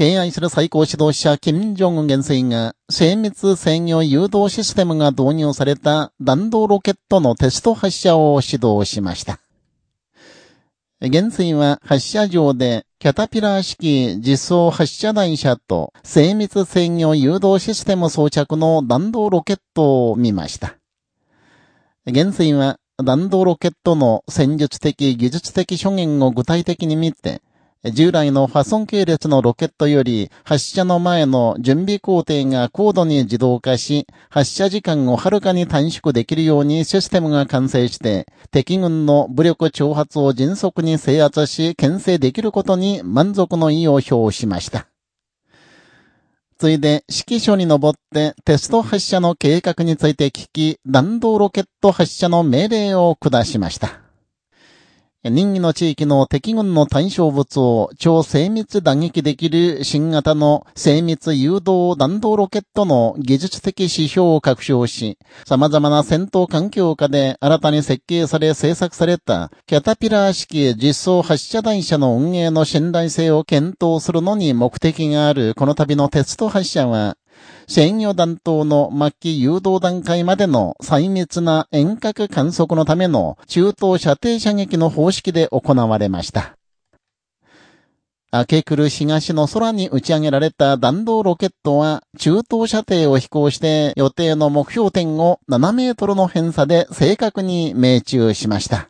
敬愛する最高指導者、金正恩元帥が、精密制御誘導システムが導入された弾道ロケットのテスト発射を指導しました。元帥は発射場で、キャタピラー式実装発射台車と精密制御誘導システム装着の弾道ロケットを見ました。元帥は弾道ロケットの戦術的技術的諸言を具体的に見て、従来のファソン系列のロケットより発射の前の準備工程が高度に自動化し、発射時間をはるかに短縮できるようにシステムが完成して、敵軍の武力挑発を迅速に制圧し、牽制できることに満足の意を表しました。ついで指揮所に登ってテスト発射の計画について聞き、弾道ロケット発射の命令を下しました。任意の地域の敵軍の対象物を超精密打撃できる新型の精密誘導弾道ロケットの技術的指標を確証し、様々な戦闘環境下で新たに設計され製作されたキャタピラー式実装発射台車の運営の信頼性を検討するのに目的がある。この度のテスト発射は、制御弾頭の末期誘導段階までの細密な遠隔観測のための中東射程射撃の方式で行われました。明け来る東の空に打ち上げられた弾道ロケットは中東射程を飛行して予定の目標点を7メートルの偏差で正確に命中しました。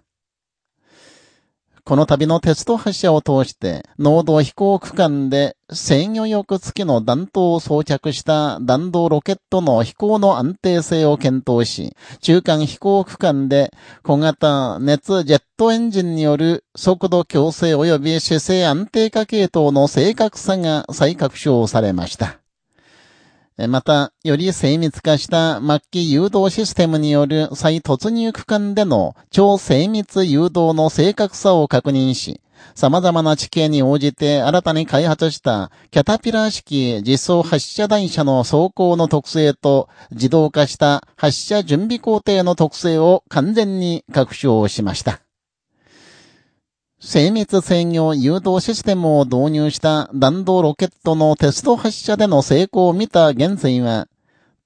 この度のテスト発射を通して、濃度飛行区間で制御翼付きの弾頭を装着した弾道ロケットの飛行の安定性を検討し、中間飛行区間で小型熱ジェットエンジンによる速度強制及び姿勢安定化系統の正確さが再確証されました。また、より精密化した末期誘導システムによる再突入区間での超精密誘導の正確さを確認し、様々な地形に応じて新たに開発したキャタピラー式実装発射台車の走行の特性と自動化した発射準備工程の特性を完全に確証しました。精密制御誘導システムを導入した弾道ロケットのテスト発射での成功を見た元帥は、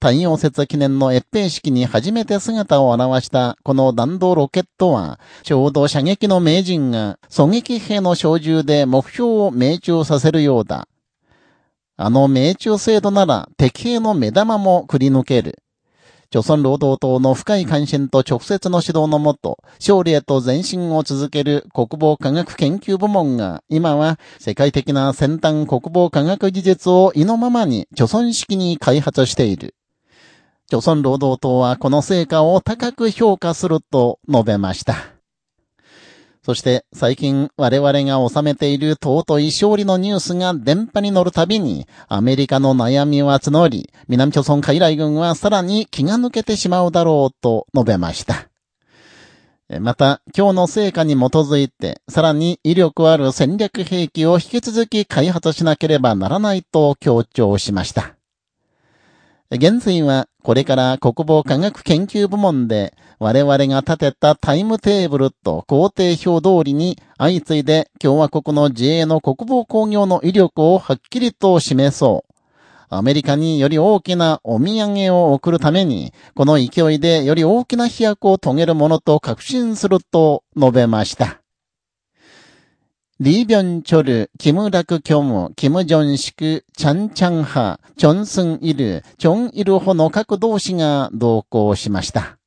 太陽節記念の越兵式に初めて姿を現したこの弾道ロケットは、ちょうど射撃の名人が狙撃兵の小銃で目標を命中させるようだ。あの命中精度なら敵兵の目玉もくり抜ける。朝鮮労働党の深い関心と直接の指導のもと、勝利へと前進を続ける国防科学研究部門が、今は世界的な先端国防科学技術を意のままに朝鮮式に開発している。朝鮮労働党はこの成果を高く評価すると述べました。そして最近我々が収めている尊い勝利のニュースが電波に乗るたびにアメリカの悩みは募り、南朝鮮海来軍はさらに気が抜けてしまうだろうと述べました。また、今日の成果に基づいて、さらに威力ある戦略兵器を引き続き開発しなければならないと強調しました。現在はこれから国防科学研究部門で我々が立てたタイムテーブルと工程表通りに相次いで共和国の自衛の国防工業の威力をはっきりと示そう。アメリカにより大きなお土産を送るために、この勢いでより大きな飛躍を遂げるものと確信すると述べました。リービョンチョル、キムラクキョム、キムジョンシク、チャンチャンハ、チョンスンイル、チョンイルホの各同士が同行しました。